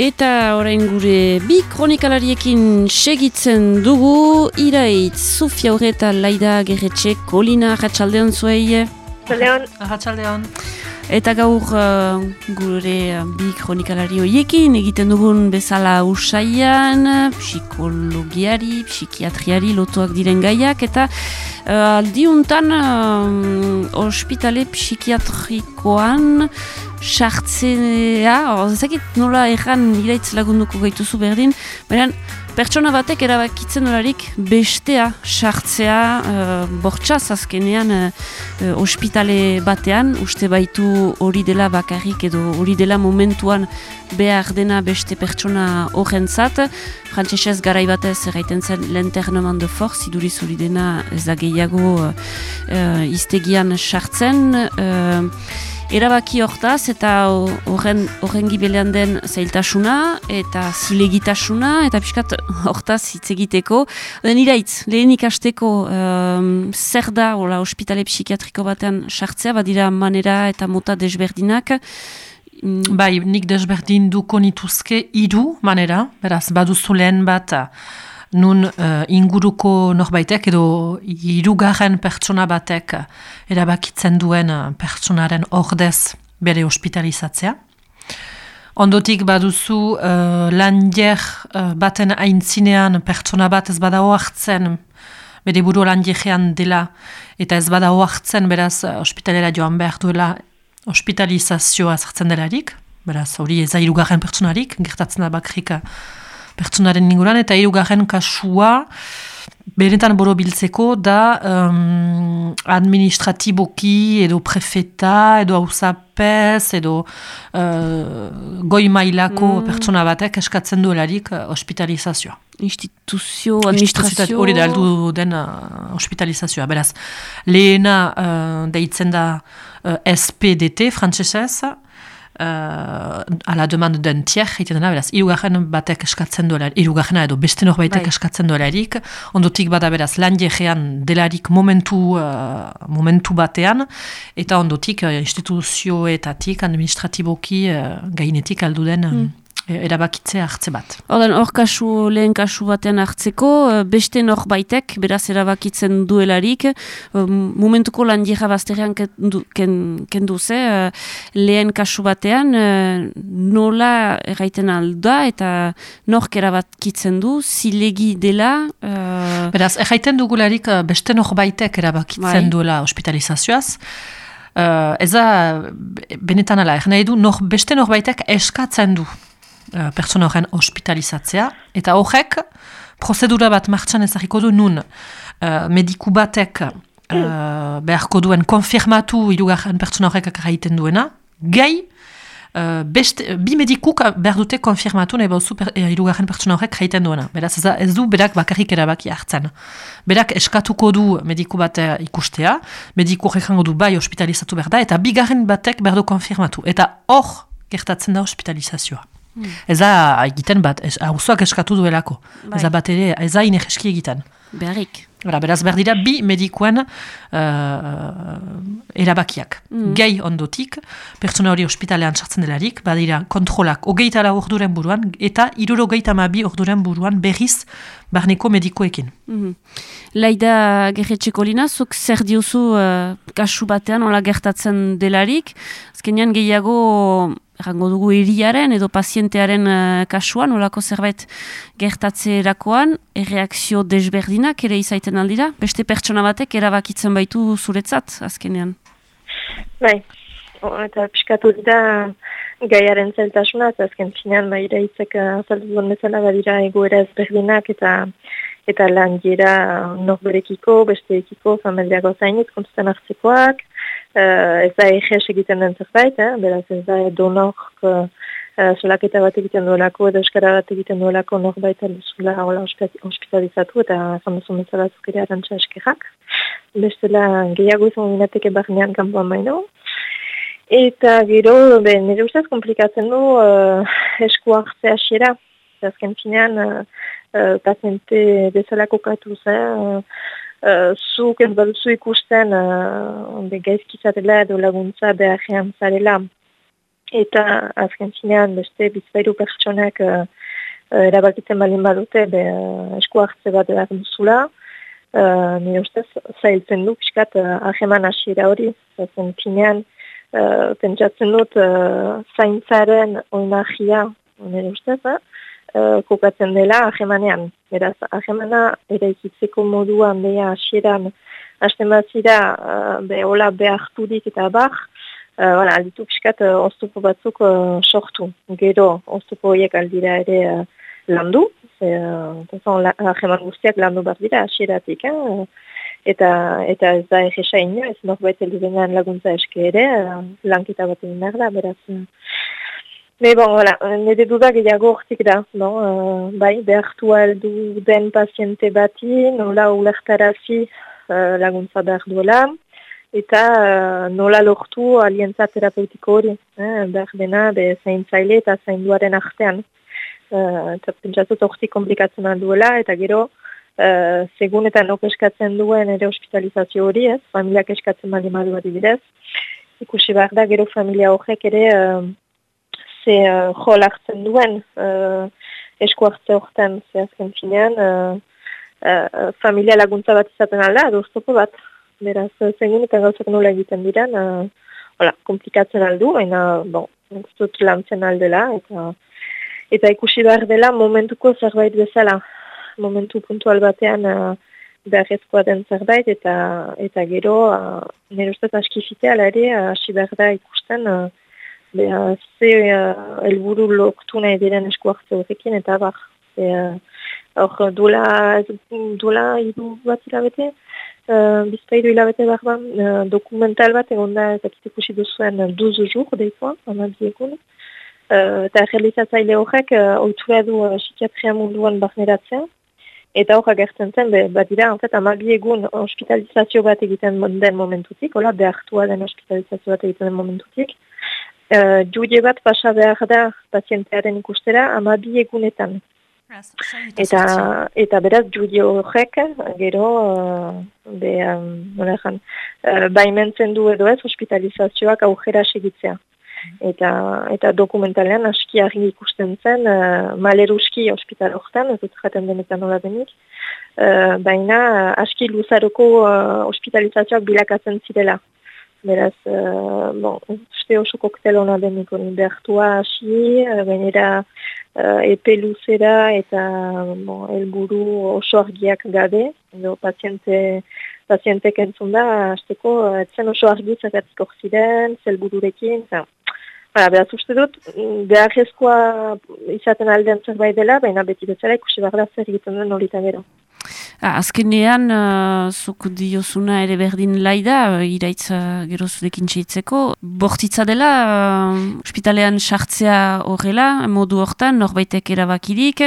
Eta orain gure bi kronikalariekin segitzen dugu, iraitz, Sofia Horreta, Laida Gerretxe, Kolina, Ratxaldeon zuei. Ratxaldeon. Eta gaur uh, gure uh, bi kronikalari horiekin egiten dugun bezala usaian, psikologiari, psikiatriari lotuak diren gaiak, eta uh, aldiuntan uh, ospitale psikiatrikoan sartzea, ezakit nola erran iraitz lagunduko gaituzu berdin, baina pertsona batek erabakitzen dolarik bestea sartzea uh, bortxaz azkenean uh, ospitale batean, uste baitu hori dela bakarrik edo hori dela momentuan behar dena beste pertsona horrentzat. Frantzesez garai batez erraiten zen lenterneman de forz, iduriz hori dena ez da gehiago uh, iztegian sartzen. Erabaki hortaz eta horren horren gibelean den zailtasuna eta zilegitasuna eta pixkat hortaz hitz egiteko. Den iraitz, lehen ikasteko um, zer da hola, ospitale psikiatriko batean sartzea, badira manera eta mota desberdinak. Mm. Bai, nik desberdin duko nituzke idu manera, beraz, baduzu lehen bat nun uh, inguruko norbaitek edo irugarren pertsona batek erabakitzen duen uh, pertsonaren ordez bere hospitalizatzea. Ondotik baduzu uh, landier uh, baten aintzinean pertsona bat ez bada hoartzen bere buru landiegean dela eta ez bada hoartzen beraz uh, hospitalera joan behar duela hospitalizazioa zartzen delarik. Beraz, hori ez da irugarren pertsonarik, gertatzen da bakrika pertsonaren inguran, eta hirugarren kasua benetan borobiltzeko da um, administratiboki edo prefeta edo hausapez edo uh, goi mailako mm. pertsona batek eskatzen duelarik uh, hospitalizazioa. Instituzio, administrazio... Hori da aldu den uh, hospitalizazioa. Beraz, lehena uh, deitzen da uh, SPDT, frantzesez, uh, ala demande den tier, egiten dena, beraz, irugarren batek eskatzen duela, irugarrena edo beste norbaitek bai. eskatzen duelarik, ondotik bada beraz, lan jegean delarik momentu, uh, momentu batean, eta ondotik uh, instituzioetatik, administratiboki, uh, gainetik aldu den, hmm erabakitze hartze bat. Oden, hor kasu, lehen kasu batean hartzeko, eh, beste norbaitek, beraz erabakitzen duelarik, eh, momentuko lan dira bazterean kendu ze, eh, lehen kasu batean, nola erraiten alda eta nork erabakitzen du, zilegi dela... Beraz, erraiten dugularik beste norbaitek erabakitzen bai. duela hospitalizazioaz, Uh, ez da, benetan ala, er nahi du, nor, beste norbaitek eskatzen du uh, pertsona horren hospitalizatzea, eta horrek prozedura bat martxan ezagiko du nun uh, mediku batek uh, beharko duen konfirmatu irugarren pertsona horrek akaiten duena, gai, uh, beste, bi medikuk behar dute konfirmatu nahi bauzu per, irugarren pertsona horrek jaiten duena. Beraz ez, ez du berak bakarrik erabaki hartzen. Berak eskatuko du mediku bat ikustea, mediku horrek du bai hospitalizatu behar da, eta bigarren batek behar du konfirmatu. Eta hor gertatzen da hospitalizazioa. Hmm. Ez da egiten bat, hauzoak eskatu duelako. Bai. Ez da bat ere, ez da inegeski egiten. Beharrik. Bara, beraz, behar dira, bi medikuen uh, erabakiak. Mm. Gai ondotik, pertsona hori ospitalean sartzen delarik, badira kontrolak ogeita la orduren buruan, eta iruro geita ma bi orduren buruan berriz barneko medikoekin. Mm Laida gerretxeko lina, zuk zer diuzu uh, kasu batean, hola gertatzen delarik, azkenean gehiago errango dugu iriaren edo pazientearen uh, kasuan, olako zerbait gertatze erakoan, erreakzio desberdinak ere izaiten aldira? Beste pertsona batek erabakitzen baitu zuretzat, azkenean? Bai, eta piskatu dira gaiaren zeltasuna, eta azken finean baira itzek azaldu duen bezala badira egoera ezberdinak eta eta lan gira norberekiko, beste ekiko, familiago zainit, kontutan hartzekoak, uh, ez da eges egiten den zerbait, eh? beraz ez da donok uh, solaketa bat egiten duelako edo eskara bat egiten duelako norbait aldezula hola hospitalizatu eta zanduzun bezala zukere arantxa eskerrak. Bestela gehiago izan minateke barnean kanpoan baino. Eta gero, be, nire ustez komplikatzen du uh, esku hartzea xera. Azken finean, uh, uh, paziente bezala kokatu zen, Uh, zuk ez baduzu ikusten uh, gaizkizatela edo laguntza beharrean zarela. Eta azken zinean beste bizpairu pertsonak uh, erabakitzen balin badute be, uh, esku hartze bat behar duzula. Uh, nire ustez, zailtzen du piskat uh, aheman hasiera hori, azken zinean, uh, pentsatzen dut uh, zaintzaren oinahia, nire ustez, uh, kokatzen dela ahemanean. Beraz, ahemana ere ikitzeko moduan beha hasieran hasten bat zira uh, be, hola beharturik eta bar, uh, alditu piskat uh, oztupo batzuk uh, sortu. Gero, oztupo horiek aldira ere uh, landu, Aheman guztiak landu bat dira, asieratik, eh? eta, eta ez da egisa ino, ez norbait elduzenan laguntza eske ere, lankita bat egin da, beraz. Me bon, voilà, nire dudak gehiago hortik da, no? Uh, bai, behartu aldu den paziente bati, nola ulertarazi uh, laguntza behar duela, eta uh, nola lortu alientza terapeutiko hori, eh? behar dena, be zaintzaile eta zainduaren artean uh, eta pentsatut orti komplikatzen duela, eta gero, uh, segun eta nok eskatzen duen ere hospitalizazio hori, ez, familiak eskatzen bali madu bat ibidez, ikusi behar da, gero familia horrek ere, uh, ze uh, jol hartzen duen, uh, esku hartze horretan, ze azken finean, uh, uh, familia laguntza bat izaten alda, doztopo bat, beraz, segun eta gauzak nola egiten diren, uh, hola, komplikatzen aldu, baina, bon, zut lantzen aldela, eta, eta ikusi behar dela momentuko zerbait bezala. Momentu puntual batean uh, beharrezkoa den zerbait eta eta gero uh, nire ustez askifite ala ere hasi uh, behar da ikusten uh, beha, ze uh, elburu loktu nahi diren esku hartze horrekin eta bar. Hor uh, duela, duela idu bat hilabete, uh, bizpairu hilabete behar ba, uh, dokumental bat egon da eta ikusi duzuen 12 jur deikoa, amabiegun. Uh, eta realizatzaile horrek uh, oitura du uh, psikiatria munduan barneratzea. Eta horrek gertzen zen, bat dira, fait, amabi egun hospitalizazio bat egiten den momentutik, hola, behartua den hospitalizazio bat egiten den momentutik. Uh, Jude bat pasa behar da pazientearen ikustera amabi egunetan. Eta, eta beraz, jude horrek, gero, uh, be, um, uh, baimentzen du edo ez hospitalizazioak aujera segitzea eta eta dokumentalean aski argi ikusten zen uh, maleruski ospital horretan, ez dut jaten denetan nola denik, uh, baina aski luzaroko uh, hospitalizazioak bilakatzen zirela. Beraz, uh, bon, uste oso koktel hona denik hori behartua hasi, uh, bainera uh, epe luzera eta bon, elburu oso argiak gabe, edo paziente pazientek entzun da, azteko, etzen oso argi zakatzko ziren, zelbururekin, eta Hala, beraz uste dut, behar ezkoa izaten aldean zerbait dela, baina beti bezala ikusi behar da zer egiten den hori gero. Azkenean, uh, zuk diozuna ere berdin laida, iraitz uh, gero zudekin txeitzeko. Bortitza dela, uh, ospitalean sartzea horrela, modu hortan, norbaitek erabakirik.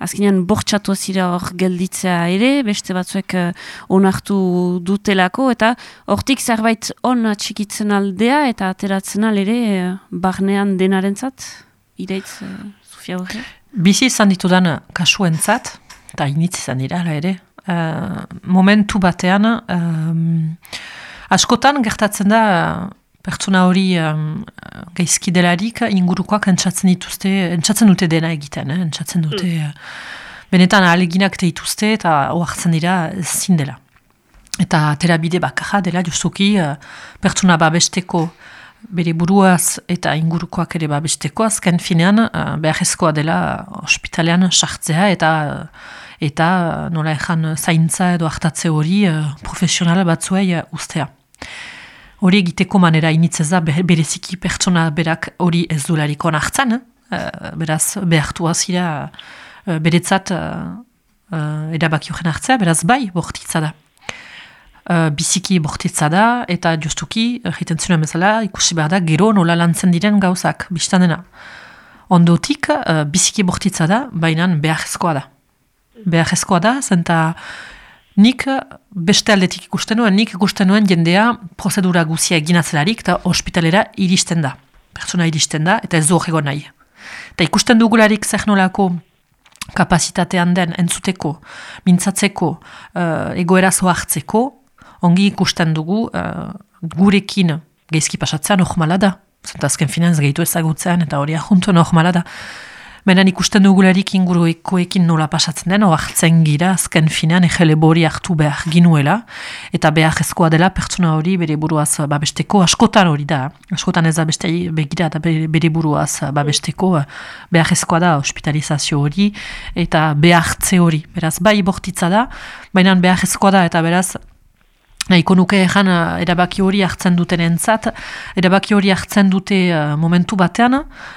Azkenean, bortxatu azira hor gelditzea ere, beste batzuek uh, onartu dutelako, eta hortik zerbait on txikitzen aldea, eta ateratzen ere uh, barnean denarentzat, iraitz, uh, Sofia horre? Bizi izan ditudan kasuentzat, eta initz izan dira, ere, uh, momentu batean, um, askotan gertatzen da, pertsona hori um, gaizki delarik ingurukoak entzatzen dituzte, entzatzen dute dena egiten, eh? entzatzen dute, mm. benetan aleginak dituzte eta oartzen dira zin dela. Eta terabide bakarra dela justuki uh, pertsona babesteko bere buruaz eta ingurukoak ere babesteko azken finean uh, behar dela ospitalean sartzea eta eta nola ezan zaintza edo hartatze hori uh, profesionala batzuei uh, ustea. Hori egiteko manera initzez da bereziki pertsona berak hori ez dulariko nartzen, uh, beraz behartu azira uh, beretzat edabaki horren hartzea, beraz bai bortitza da. Uh, biziki bortitza da, eta justuki, egiten uh, zuen bezala, ikusi behar da, gero nola lantzen diren gauzak, biztan dena. Ondotik, uh, biziki bortitza da, baina beharrezkoa da behar ezkoa da, zenta nik beste aldetik ikusten nuen, nik ikusten nuen jendea prozedura guzia eginatzelarik eta ospitalera iristen da. Pertsona iristen da eta ez du horrego nahi. Eta ikusten dugularik zer nolako kapasitatean den entzuteko, mintzatzeko, uh, egoerazo hartzeko, ongi ikusten dugu uh, gurekin geizki pasatzea normala da. zentazken finanz gehitu ezagutzean, eta hori ahuntu normala da. Baina ikusten dugularik inguruekoekin nola pasatzen den, oartzen gira azken finean egele bori hartu behar ginuela, eta behar ezkoa dela pertsona hori bere buruaz babesteko, askotan hori da, askotan ez da beste begira da bere buruaz babesteko, behar ezkoa da hospitalizazio hori, eta behartze hori, beraz bai bortitza da, baina behar ezkoa da, eta beraz Nahiko nuke egan uh, erabaki hori hartzen duten entzat, erabaki hori hartzen dute uh, momentu batean,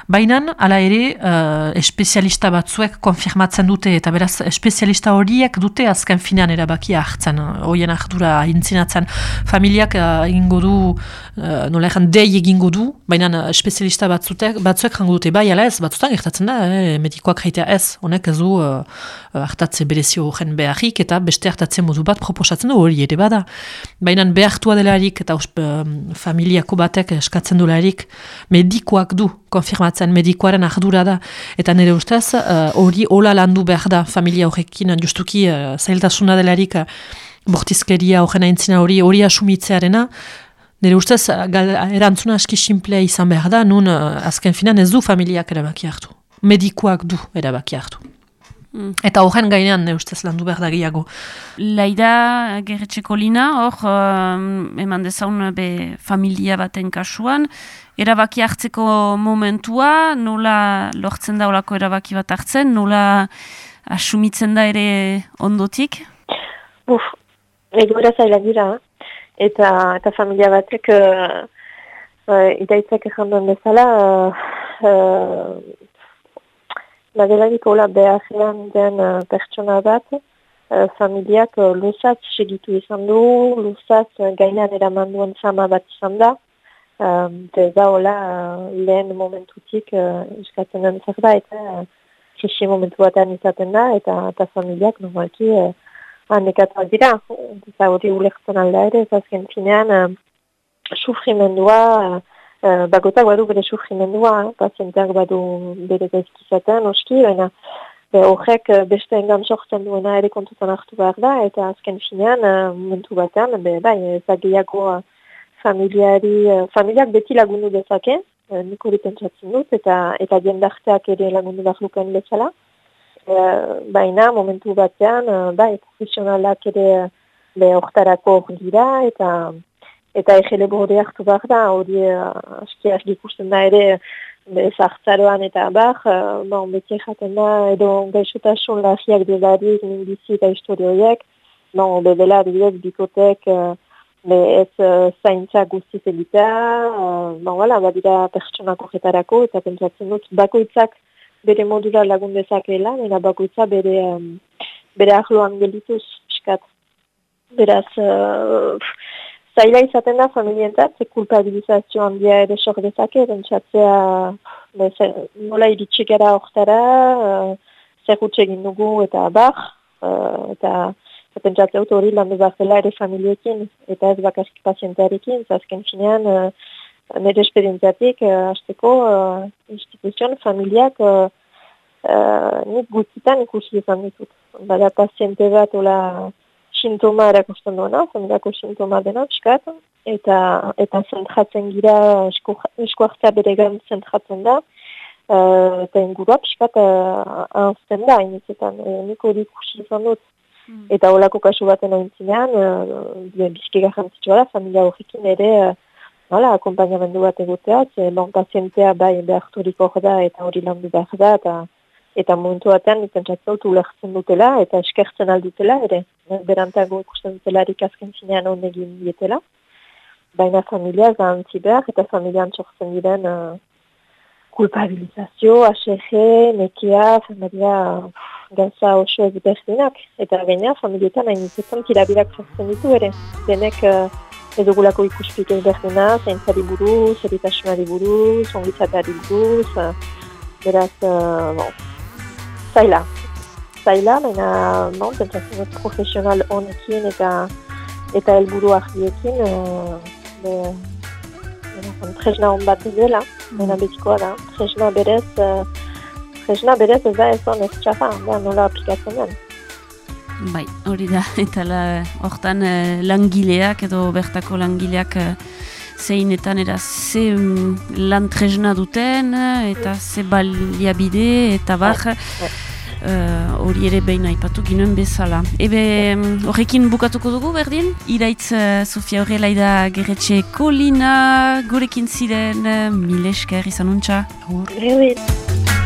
baina ala ere uh, espezialista batzuek konfirmatzen dute, eta beraz espezialista horiek dute azken finean erabakia hartzen, hoien ardura intzinatzen. Familiak uh, egingo du, uh, nola egan dei egingo du, baina espezialista batzuek, batzuek jango dute, bai ala ez, batzutan gertatzen da, eh, medikoak reitea ez, honek ez du uh, hartatze berezio gen beharrik, eta beste hartatze modu bat proposatzen du hori ere bada. Baina behartua delarik eta familiako batek eskatzen dularik medikoak du, konfirmatzen medikoaren ardura da. Eta nire ustez eh, hori uh, hola landu behar da familia horrekin, justuki uh, zailtasuna delarik uh, bortizkeria horren aintzina hori hori asumitzearena, Nire ustez, erantzuna aski simplea izan behar da, nun azken finan ez du familiak erabaki hartu. Medikoak du erabaki hartu. Mm. Eta horren gainean, ne ustez, landu behar da gehiago. Laida gerretxeko lina, hor, um, eman dezaun be familia baten kasuan, erabaki hartzeko momentua, nola lortzen da olako erabaki bat hartzen, nola asumitzen da ere ondotik? Uf, egoera zaila dira, eta, eta familia batek uh, uh, idaitzak ezan bezala, uh, uh, Badelarik hola beharrean den uh, pertsona bat, uh, familiak uh, lusaz segitu izan du, lusaz uh, gainan eraman duen zama bat izan da. Um, da hola uh, lehen momentutik uh, iskatzen den zerbait, eta uh, momentu batean izaten da, eta, eta familiak normalki uh, hanekatuak dira. Eta hori ulertzen alda ere, ez azken finean, uh, sufrimendua, Uh, bagotak badu bere sufrimendua, eh? pazienteak badu bere gaizkizaten, oski, baina horrek uh, beste engan sortzen duena ere kontutan hartu behar da, eta azken finean, uh, momentu batean, be, bai, ezagiako uh, familiari, uh, familiak beti lagundu dezake, uh, niko pentsatzen dut, eta eta jendarteak ere lagundu behar luken bezala. Uh, baina, momentu batean, uh, bai, profesionalak ere be, hortarako hor dira, eta eta egele borde hartu behar da, hori uh, aski aski ikusten da ere zartzaroan eta bar, uh, bon, beti jaten da, edo gaixotasun lahiak delarik, mindizi eta historioiek, bon, bedela didez bikotek, uh, be ez uh, zaintza guztiz egitea, uh, bon, wala, badira pertsonak horretarako, eta pentsatzen dut, bakoitzak bere modura lagun dezakeela, eta bakoitza bere, um, bere ahloan gelituz, piskat. Beraz, uh, Zaila izaten da familientzat, ze kulpabilizazio handia ere sok dezake, bentsatzea nola iritsi gara oktara, uh, zer egin dugu eta bar, uh, eta pentsatzea hori landu behar ere familiekin, eta ez bakarrik pazientearekin, zazken finean, uh, nire esperientziatik, uh, azteko uh, instituzion, familiak, uh, uh, nik gutitan ikusi izan ditut. Bada paziente bat, ola, sintoma erakusten duena, familiako sintoma dena, piskat, eta eta zentratzen gira, esku hartzea bere gan zentratzen da, uh, eta ingurua piskat uh, anzten da, inizetan, e, niko hori ikusi izan dut. Hmm. Eta holako kasu baten ointzinean, uh, bizki garrantzitsua da, familia horrekin ere, uh, hala, akompainamendu bat egotea, ze pazientea bai beharturik hor da, eta hori landu behar da, eta eta momentu batean dut ulertzen dutela eta eskertzen aldutela ere. Berantago ikusten dutela azken zinean egin dietela. Baina familia zantzi behar eta familian txortzen diren uh, kulpabilizazio, ASG, nekia, familia gauza oso ez berdinak. Eta baina familietan hain izatzen kirabirak txortzen ditu ere. Denek uh, edugulako ikuspik ez berdina, zaintzari buruz, eritasunari buruz, ongizatari buruz, uh, beraz, uh, bon, zaila. Zaila, baina, no, pentsatzen dut profesional honekin eta eta helburu argiekin, e, tresna hon bat dela, baina betikoa da. Tresna berez, tresna berez ez da ez hon ez txafa, da nola aplikatzen den. Bai, hori da, eta hortan e, langileak edo bertako langileak zeinetan era ze lan tresna duten, eta ze baliabide, eta bar, hori ere behin aipatu ginen bezala. Ebe horrekin bukatuko dugu, berdin? Iraitz uh, Sofia Horrelaida Gerretxe Kolina, gurekin ziren, uh, mile esker izan untxa. Hor.